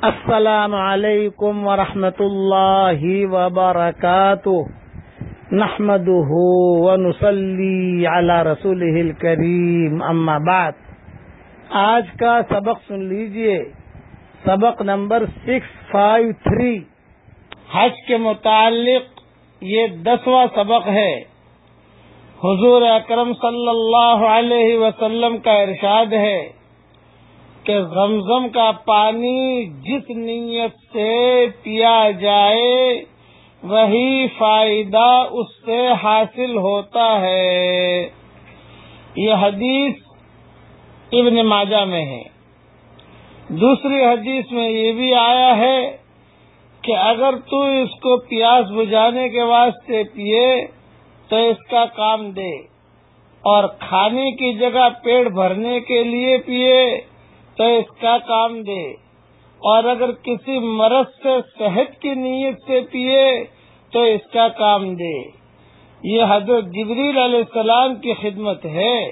السلام علیکم ورحمۃ اللہ وبرکاتہ۔ نحمده ونصلي على رسوله الكريم اما بعد۔ آج کا سبق سن لیجیے۔ سبق نمبر سکس فائیو تھری۔ حج کے متعلق یہ دسواں سبق ہے۔ حضور اکرم صلی اللہ علیہ وسلم کا ارشاد ہے۔ کہ زمزم کا پانی جس نیت سے پیا جائے، وہی فائدہ اس سے حاصل ہوتا ہے۔ یہ حدیث ابن ماجہ میں ہے۔ دوسری حدیث میں یہ بھی آیا ہے کہ اگر تو اس کو پیاس بجھانے کے واسطے پیے تو اس کا کام دے اور کھانے کی جگہ پیٹ بھرنے کے لیے پیے تو اس کا کام دے۔ اور اگر کسی مرض سے صحت کی نیت سے پیے تو اس کا کام دے۔ یہ حضرت جبریل علیہ السلام کی خدمت ہے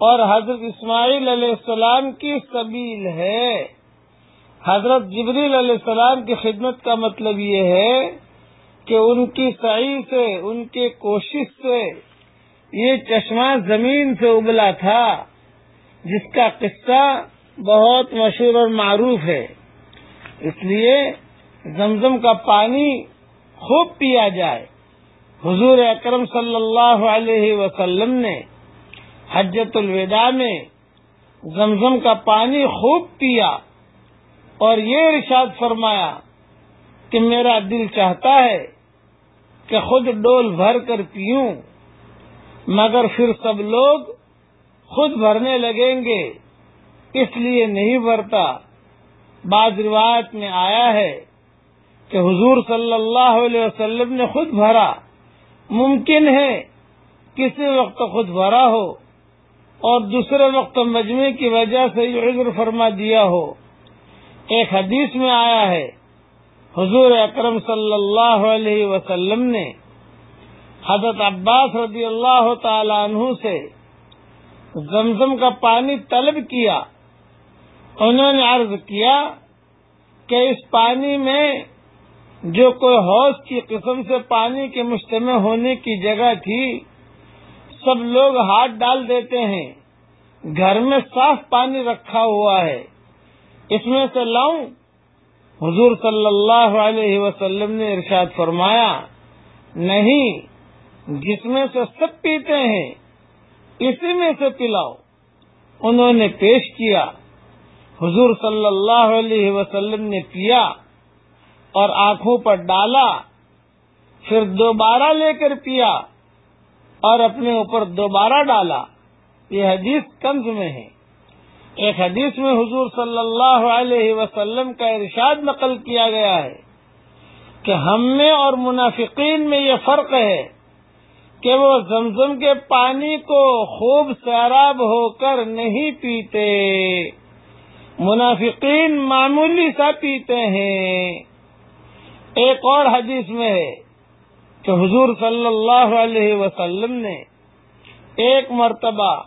اور حضرت اسماعیل علیہ السلام کی سبیل ہے۔ حضرت جبریل علیہ السلام کی خدمت کا مطلب یہ ہے کہ ان کی صحیح سے، ان کی کوشش سے یہ چشمہ زمین سے ابلا تھا، جس کا قصہ بہت مشہور اور معروف ہے۔ اس لیے زمزم کا پانی خوب پیا جائے۔ حضور اکرم صلی اللہ علیہ وسلم نے حجت الوداع میں زمزم کا پانی خوب پیا اور یہ ارشاد فرمایا کہ میرا دل چاہتا ہے کہ خود ڈول بھر کر پیوں، مگر پھر سب لوگ خود بھرنے لگیں گے۔ اس لیے نہیں بھرتا بعض روایت میں آیا ہے کہ حضور صلی اللہ علیہ وسلم نے خود بھرا ممکن ہے کسی وقت خود بھرا ہو اور دوسرے وقت مجمع کی وجہ سے یہ عذر فرما دیا ہو۔ ایک حدیث میں آیا ہے، حضور اکرم صلی اللہ علیہ وسلم نے حضرت عباس رضی اللہ تعالی عنہ سے زمزم کا پانی طلب کیا۔ انہوں نے عرض کیا کہ اس پانی میں جو کوئی حوض کی قسم سے پانی کے مجتمع ہونے کی جگہ تھی، سب لوگ ہاتھ ڈال دیتے ہیں۔ گھر میں صاف پانی رکھا ہوا ہے۔ اس میں سے لاؤں۔ حضور صلی اللہ علیہ وسلم نے ارشاد فرمایا، نہیں، جس میں سے سب پیتے ہیں، اسی میں سے پلاؤ۔ انہوں نے پیش کیا۔ حضور صلی اللہ علیہ وسلم نے پیا اور آنکھوں پر ڈالا، پھر دوبارہ لے کر پیا اور اپنے اوپر دوبارہ ڈالا۔ یہ حدیث کنز میں ہے۔ ایک حدیث میں حضور صلی اللہ علیہ وسلم کا ارشاد نقل کیا گیا ہے کہ ہم میں اور منافقین میں یہ فرق ہے کہ وہ زمزم کے پانی کو خوب سیراب ہو کر نہیں پیتے۔ منافقین معمولی سا پیتے ہیں۔ ایک اور حدیث میں ہے کہ حضور صلی اللہ علیہ وسلم نے ایک مرتبہ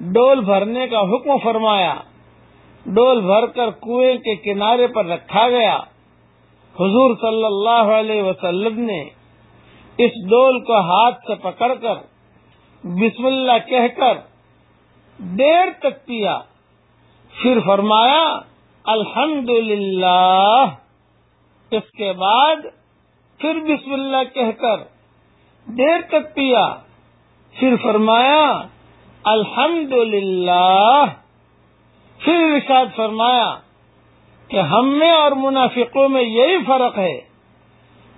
ڈول بھرنے کا حکم فرمایا۔ ڈول بھر کر کنویں کے کنارے پر رکھا گیا۔ حضور صلی اللہ علیہ وسلم نے اس ڈول کو ہاتھ سے پکڑ کر بسم اللہ کہہ کر دیر تک پیا پھر فرمایا الحمد اس کے بعد پھر بسم اللہ کہہ کر دیر تک پیا۔ پھر فرمایا الحمد پھر ارشاد فرمایا کہ ہم میں اور منافقوں میں یہی فرق ہے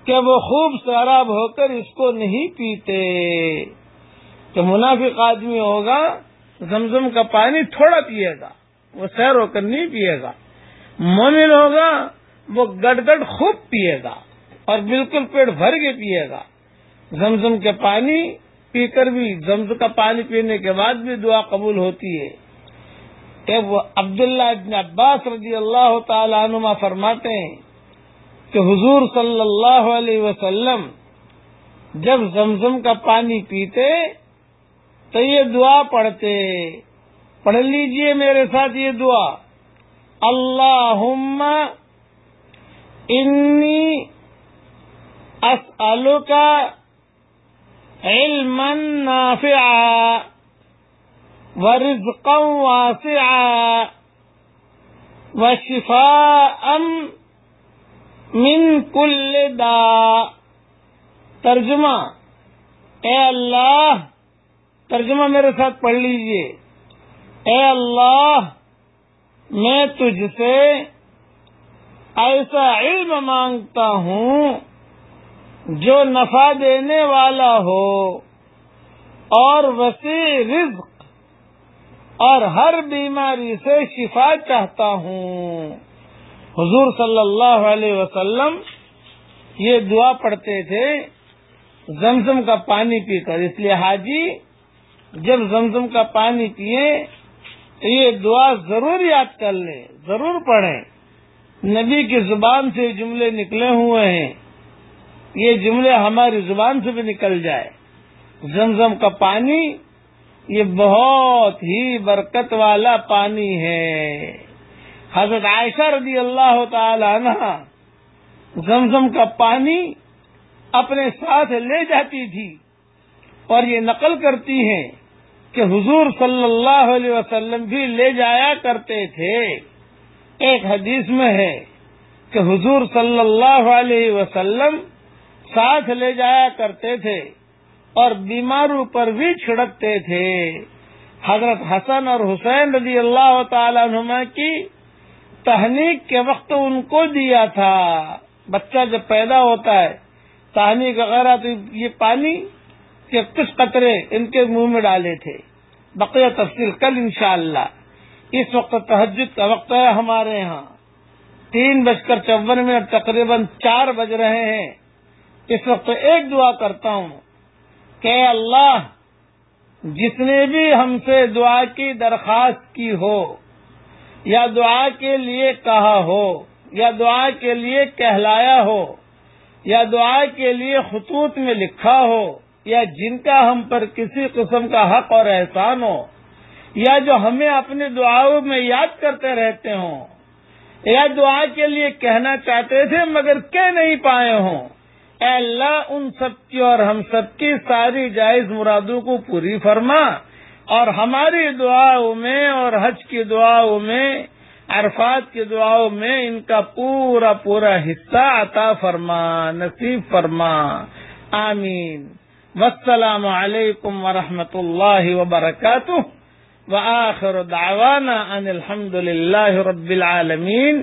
کہ وہ خوب سیراب ہو کر اس کو نہیں پیتے۔ کہ منافق آدمی ہوگا، زمزم کا پانی تھوڑا پیے گا۔ وہ سیر ہو کر نہیں پیے گا۔ مومن ہوگا، وہ گڑ گڑ خوب پیے گا اور بالکل پیٹ بھر کے پیے گا۔ زمزم کے پانی پی کر بھی زمزم کا پانی پینے کے بعد بھی دعا قبول ہوتی ہے۔ کہ وہ عبداللہ ابن عباس رضی اللہ تعالی عنما فرماتے ہیں کہ حضور صلی اللہ علیہ وسلم جب زمزم کا پانی پیتے تو یہ دعا پڑھتے پڑھ لیجیے میرے ساتھ یہ دعا۔ اللهم إني أسألك علما نافعا ورزقا واسعا وشفاء من كل داء ترجمہ۔ اے اللہ، ترجمہ میرے ساتھ پڑھ لیجیے۔ اے اللہ، میں تجھ سے ایسا علم مانگتا ہوں جو نفع دینے والا ہو اور وسیع رزق اور ہر بیماری سے شفا چاہتا ہوں۔ حضور صلی اللہ علیہ وسلم یہ دعا پڑھتے تھے، زمزم کا پانی پی کر۔ اس لیے حاجی، جب زمزم کا پانی پیے یہ دعا ضرور یاد کر لیں، ضرور پڑھیں۔ نبی کی زبان سے جملے نکلے ہوئے ہیں۔ یہ جملے ہماری زبان سے بھی نکل جائے۔ زمزم کا پانی، یہ بہت ہی برکت والا پانی ہے۔ حضرت عائشہ رضی اللہ تعالی عنہ زمزم کا پانی اپنے ساتھ لے جاتی تھی اور یہ نقل کرتی ہیں۔ کہ حضور صلی اللہ علیہ وسلم بھی لے جایا کرتے تھے۔ ایک حدیث میں ہے کہ حضور صلی اللہ علیہ وسلم ساتھ لے جایا کرتے تھے اور بیماروں پر بھی چھڑکتے تھے۔ حضرت حسن اور حسین رضی اللہ تعالی عنہ کی تہنیک کے وقت ان کو دیا تھا۔ بچہ جب پیدا ہوتا ہے تہنیک وغیرہ تو یہ پانی کے کچھ قطرے ان کے منہ میں ڈالے تھے۔ بقیہ تفصیل کل انشاءاللہ۔ اس وقت تحجد کا وقت ہے ہمارے ہاں تین بج کر چون منٹ تقریباً چار بج رہے ہیں۔ اس وقت ایک دعا کرتا ہوں کہ اللہ، جس نے بھی ہم سے دعا کی درخواست کی ہو، یا دعا کے لیے کہا ہو، یا دعا کے لیے کہلایا ہو، یا دعا کے لیے خطوط میں لکھا ہو یا جن کا ہم پر کسی قسم کا حق اور احسان ہو، یا جو ہمیں اپنی دعاؤں میں یاد کرتے رہتے ہوں، یا دعا کے لیے کہنا چاہتے تھے مگر کہہ نہیں پائے ہوں۔ اے اللہ، ان سب کی اور ہم سب کی ساری جائز مرادوں کو پوری فرما اور ہماری دعاؤں میں اور حج کی دعاؤں میں، عرفات کی دعاؤں میں ان کا پورا پورا حصہ عطا فرما، نصیب فرما۔ آمین۔ والسلام علیکم ورحمۃ اللہ وبرکاتہ وآخر دعوانا ان الحمد للہ رب العالمین